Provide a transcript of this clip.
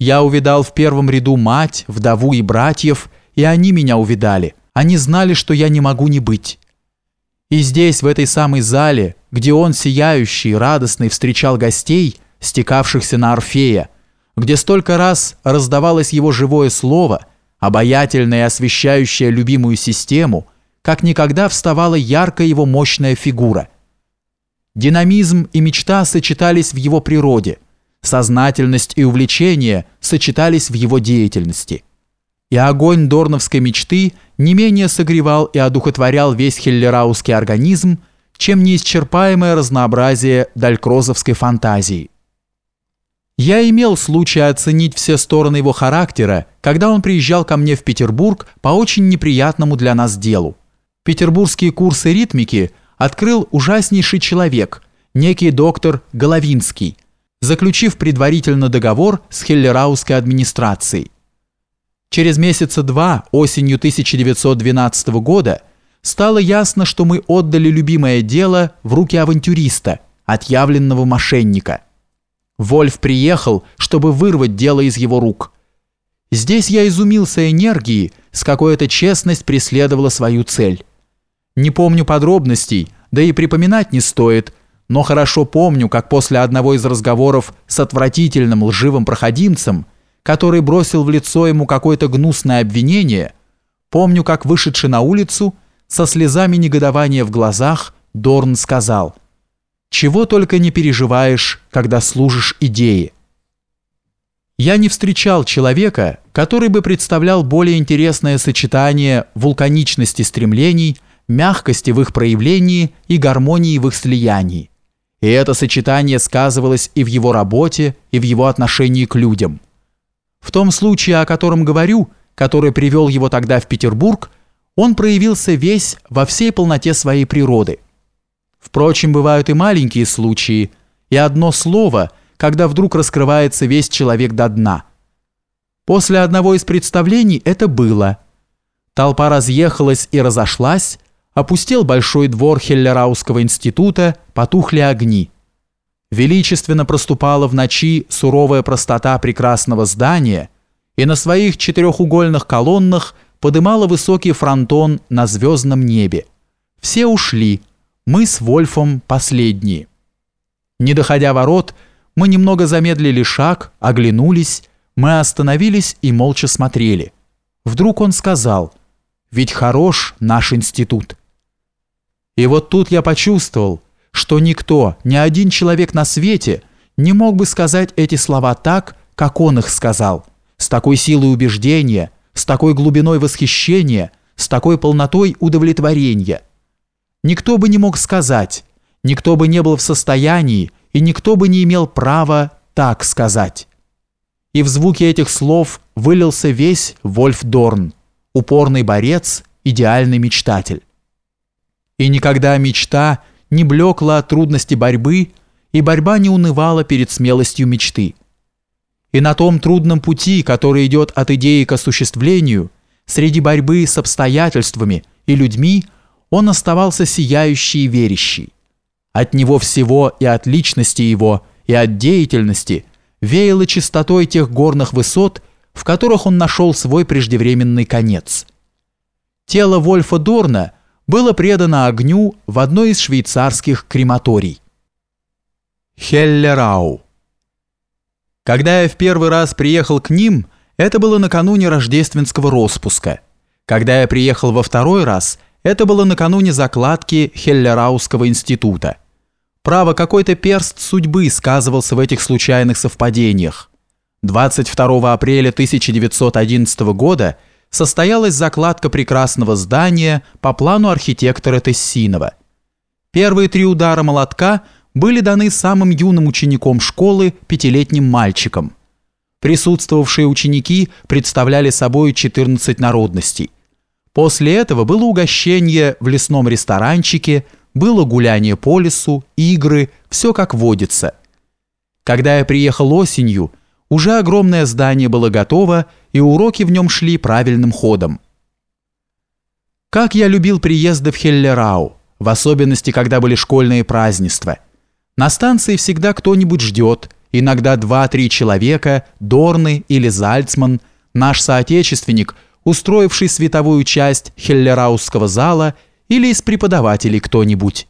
Я увидал в первом ряду мать, вдову и братьев, и они меня увидали. Они знали, что я не могу не быть. И здесь, в этой самой зале, где он, сияющий, радостный, встречал гостей, стекавшихся на Орфея, где столько раз раздавалось его живое слово, обаятельное и освещающее любимую систему, как никогда вставала яркая его мощная фигура. Динамизм и мечта сочетались в его природе, сознательность и увлечение сочетались в его деятельности – и огонь дорновской мечты не менее согревал и одухотворял весь хеллераусский организм, чем неисчерпаемое разнообразие далькрозовской фантазии. Я имел случай оценить все стороны его характера, когда он приезжал ко мне в Петербург по очень неприятному для нас делу. Петербургские курсы ритмики открыл ужаснейший человек, некий доктор Головинский, заключив предварительно договор с хеллераусской администрацией. Через месяца два, осенью 1912 года, стало ясно, что мы отдали любимое дело в руки авантюриста, отъявленного мошенника. Вольф приехал, чтобы вырвать дело из его рук. Здесь я изумился энергии, с какой эта честность преследовала свою цель. Не помню подробностей, да и припоминать не стоит, но хорошо помню, как после одного из разговоров с отвратительным лживым проходимцем – который бросил в лицо ему какое-то гнусное обвинение, помню, как вышедший на улицу, со слезами негодования в глазах, Дорн сказал «Чего только не переживаешь, когда служишь идее». Я не встречал человека, который бы представлял более интересное сочетание вулканичности стремлений, мягкости в их проявлении и гармонии в их слиянии. И это сочетание сказывалось и в его работе, и в его отношении к людям – в том случае, о котором говорю, который привел его тогда в Петербург, он проявился весь во всей полноте своей природы. Впрочем, бывают и маленькие случаи, и одно слово, когда вдруг раскрывается весь человек до дна. После одного из представлений это было. Толпа разъехалась и разошлась, опустел большой двор Хеллерауского института, потухли огни. Величественно проступала в ночи суровая простота прекрасного здания, и на своих четырехугольных колоннах подымала высокий фронтон на звездном небе. Все ушли, мы с Вольфом последние. Не доходя ворот, мы немного замедлили шаг, оглянулись, мы остановились и молча смотрели. Вдруг он сказал, «Ведь хорош наш институт». И вот тут я почувствовал, что никто, ни один человек на свете не мог бы сказать эти слова так, как он их сказал, с такой силой убеждения, с такой глубиной восхищения, с такой полнотой удовлетворения. Никто бы не мог сказать, никто бы не был в состоянии и никто бы не имел права так сказать. И в звуке этих слов вылился весь Вольф Дорн, упорный борец, идеальный мечтатель. И никогда мечта не блекла от трудности борьбы, и борьба не унывала перед смелостью мечты. И на том трудном пути, который идет от идеи к осуществлению, среди борьбы с обстоятельствами и людьми, он оставался сияющий и верящий. От него всего и от личности его, и от деятельности веяло чистотой тех горных высот, в которых он нашел свой преждевременный конец. Тело Вольфа Дорна – было предано огню в одной из швейцарских крематорий. Хеллерау. Когда я в первый раз приехал к ним, это было накануне рождественского распуска. Когда я приехал во второй раз, это было накануне закладки Хеллерауского института. Право, какой-то перст судьбы сказывался в этих случайных совпадениях. 22 апреля 1911 года – состоялась закладка прекрасного здания по плану архитектора Тессинова. Первые три удара молотка были даны самым юным учеником школы, пятилетним мальчиком. Присутствовавшие ученики представляли собой 14 народностей. После этого было угощение в лесном ресторанчике, было гуляние по лесу, игры, все как водится. Когда я приехал осенью, уже огромное здание было готово, и уроки в нем шли правильным ходом. Как я любил приезды в Хеллерау, в особенности, когда были школьные празднества. На станции всегда кто-нибудь ждет, иногда два-три человека, Дорны или Зальцман, наш соотечественник, устроивший световую часть Хеллераусского зала или из преподавателей кто-нибудь.